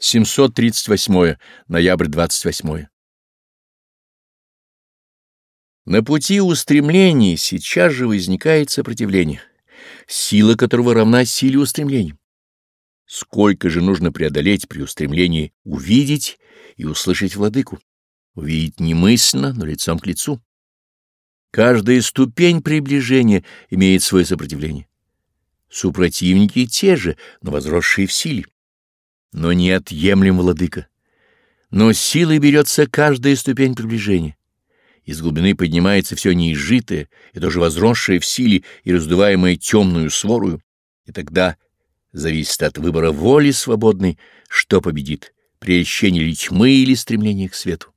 738. Ноябрь 28. На пути устремлений сейчас же возникает сопротивление, сила которого равна силе устремлений. Сколько же нужно преодолеть при устремлении увидеть и услышать владыку? Увидеть не мысленно, но лицом к лицу. Каждая ступень приближения имеет свое сопротивление. Супротивники те же, но возросшие в силе но неотъемлем владыка. Но силой берется каждая ступень приближения. Из глубины поднимается все неизжитое и тоже возросшее в силе и раздуваемое темную сворую, и тогда зависит от выбора воли свободной, что победит, прельщение ли тьмы или стремление к свету.